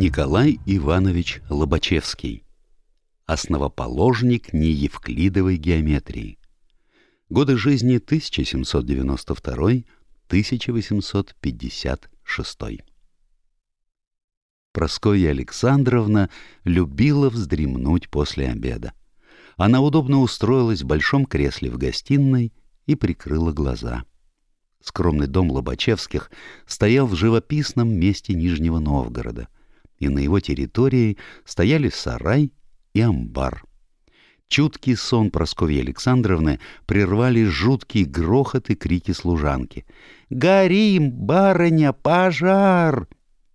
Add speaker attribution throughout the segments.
Speaker 1: Николай Иванович Лобачевский Основоположник неевклидовой геометрии Годы жизни 1792-1856 Прасковья Александровна любила вздремнуть после обеда. Она удобно устроилась в большом кресле в гостиной и прикрыла глаза. Скромный дом Лобачевских стоял в живописном месте Нижнего Новгорода, и на его территории стояли сарай и амбар. Чуткий сон Прасковьи Александровны прервали жуткий грохот и крики служанки. «Горим, барыня, пожар!»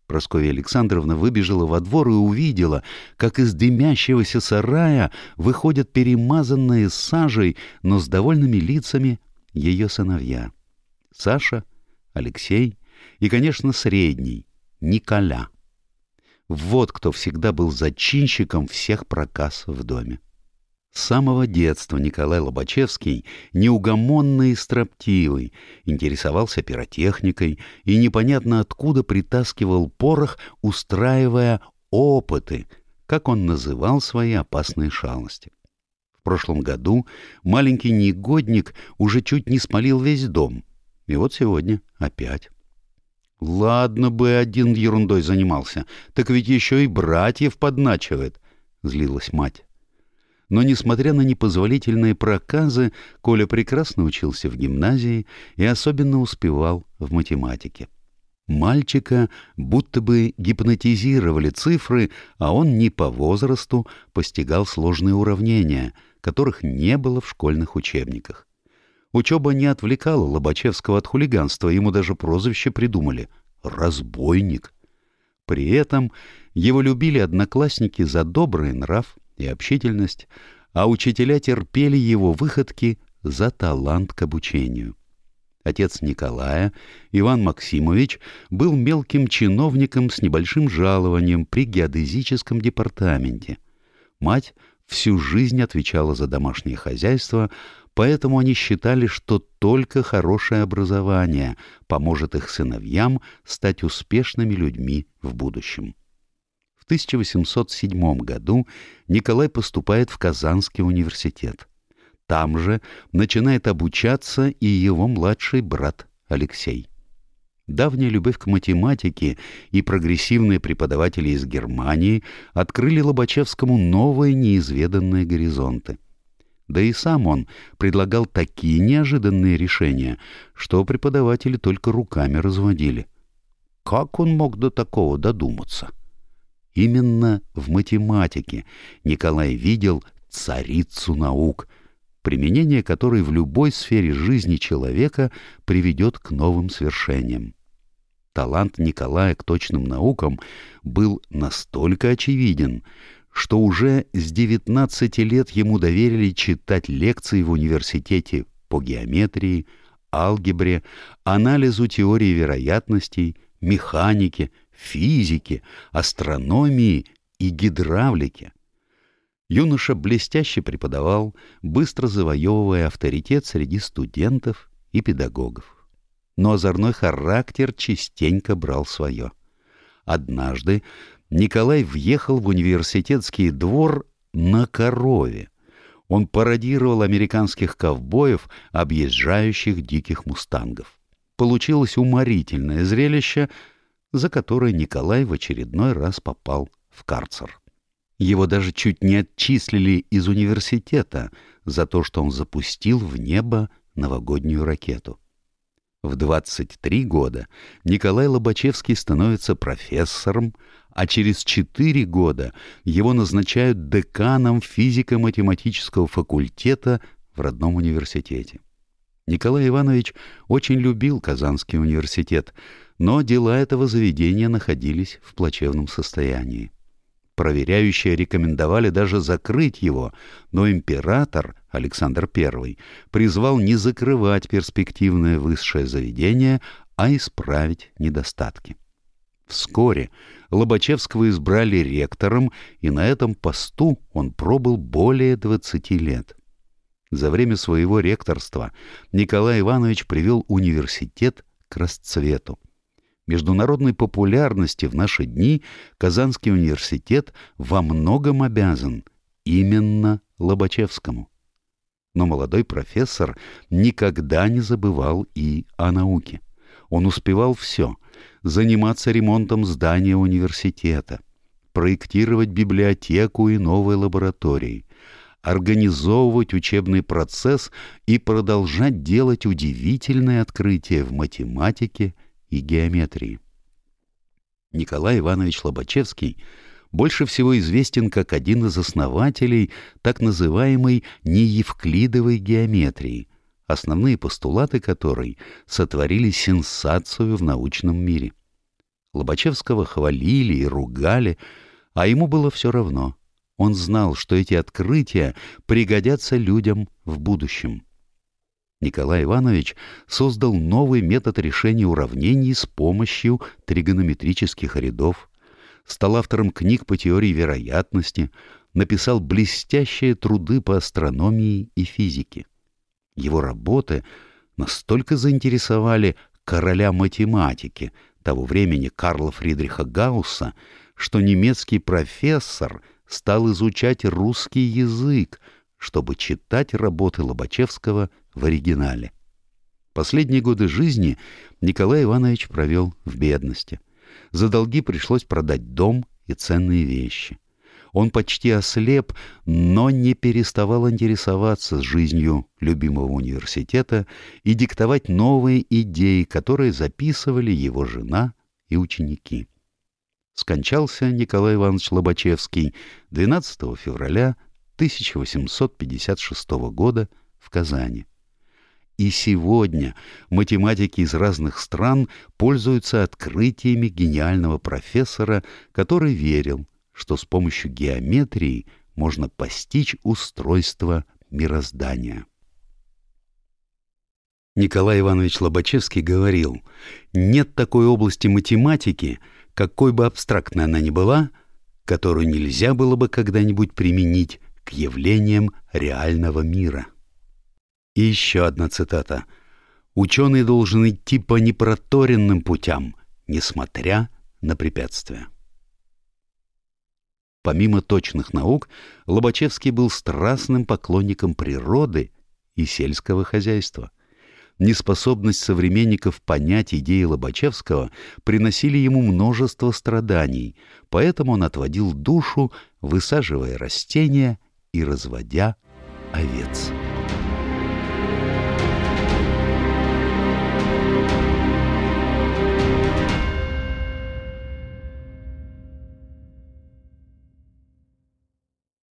Speaker 1: Прасковья Александровна выбежала во двор и увидела, как из дымящегося сарая выходят перемазанные сажей, но с довольными лицами ее сыновья. Саша, Алексей и, конечно, средний, Николя. Вот кто всегда был зачинщиком всех проказ в доме. С самого детства Николай Лобачевский, неугомонный и строптивый, интересовался пиротехникой и непонятно откуда притаскивал порох, устраивая опыты, как он называл свои опасные шалости. В прошлом году маленький негодник уже чуть не спалил весь дом, и вот сегодня опять. Ладно бы один ерундой занимался, так ведь еще и братьев подначивает, — злилась мать. Но, несмотря на непозволительные проказы, Коля прекрасно учился в гимназии и особенно успевал в математике. Мальчика будто бы гипнотизировали цифры, а он не по возрасту постигал сложные уравнения, которых не было в школьных учебниках. Учеба не отвлекала Лобачевского от хулиганства, ему даже прозвище придумали — «разбойник». При этом его любили одноклассники за добрый нрав, и общительность, а учителя терпели его выходки за талант к обучению. Отец Николая, Иван Максимович, был мелким чиновником с небольшим жалованием при геодезическом департаменте. Мать всю жизнь отвечала за домашнее хозяйство, поэтому они считали, что только хорошее образование поможет их сыновьям стать успешными людьми в будущем. В 1807 году Николай поступает в Казанский университет. Там же начинает обучаться и его младший брат Алексей. Давняя любовь к математике и прогрессивные преподаватели из Германии открыли Лобачевскому новые неизведанные горизонты. Да и сам он предлагал такие неожиданные решения, что преподаватели только руками разводили. Как он мог до такого додуматься? — Именно в математике Николай видел царицу наук, применение которой в любой сфере жизни человека приведет к новым свершениям. Талант Николая к точным наукам был настолько очевиден, что уже с 19 лет ему доверили читать лекции в университете по геометрии, алгебре, анализу теории вероятностей, механике, физике, астрономии и гидравлике. Юноша блестяще преподавал, быстро завоевывая авторитет среди студентов и педагогов. Но озорной характер частенько брал свое. Однажды Николай въехал в университетский двор на корове. Он пародировал американских ковбоев, объезжающих диких мустангов. Получилось уморительное зрелище — за которое Николай в очередной раз попал в карцер. Его даже чуть не отчислили из университета за то, что он запустил в небо новогоднюю ракету. В 23 года Николай Лобачевский становится профессором, а через 4 года его назначают деканом физико-математического факультета в родном университете. Николай Иванович очень любил Казанский университет, но дела этого заведения находились в плачевном состоянии. Проверяющие рекомендовали даже закрыть его, но император Александр I призвал не закрывать перспективное высшее заведение, а исправить недостатки. Вскоре Лобачевского избрали ректором, и на этом посту он пробыл более 20 лет. За время своего ректорства Николай Иванович привел университет к расцвету. Международной популярности в наши дни Казанский университет во многом обязан именно Лобачевскому. Но молодой профессор никогда не забывал и о науке. Он успевал все — заниматься ремонтом здания университета, проектировать библиотеку и новые лаборатории, организовывать учебный процесс и продолжать делать удивительные открытия в математике и геометрии. Николай Иванович Лобачевский больше всего известен как один из основателей так называемой неевклидовой геометрии, основные постулаты которой сотворили сенсацию в научном мире. Лобачевского хвалили и ругали, а ему было все равно. Он знал, что эти открытия пригодятся людям в будущем. Николай Иванович создал новый метод решения уравнений с помощью тригонометрических рядов, стал автором книг по теории вероятности, написал блестящие труды по астрономии и физике. Его работы настолько заинтересовали короля математики того времени Карла Фридриха Гаусса, что немецкий профессор стал изучать русский язык, чтобы читать работы Лобачевского в оригинале. Последние годы жизни Николай Иванович провел в бедности. За долги пришлось продать дом и ценные вещи. Он почти ослеп, но не переставал интересоваться жизнью любимого университета и диктовать новые идеи, которые записывали его жена и ученики. Скончался Николай Иванович Лобачевский 12 февраля 1856 года в Казани. И сегодня математики из разных стран пользуются открытиями гениального профессора, который верил, что с помощью геометрии можно постичь устройство мироздания. Николай Иванович Лобачевский говорил, нет такой области математики, какой бы абстрактной она ни была, которую нельзя было бы когда-нибудь применить к явлениям реального мира. И еще одна цитата. «Ученый должен идти по непроторенным путям, несмотря на препятствия». Помимо точных наук, Лобачевский был страстным поклонником природы и сельского хозяйства. Неспособность современников понять идеи Лобачевского приносили ему множество страданий, поэтому он отводил душу, высаживая растения и разводя овец.